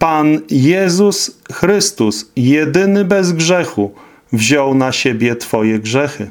Pan Jezus Chrystus, jedyny bez grzechu, wziął na siebie Twoje grzechy.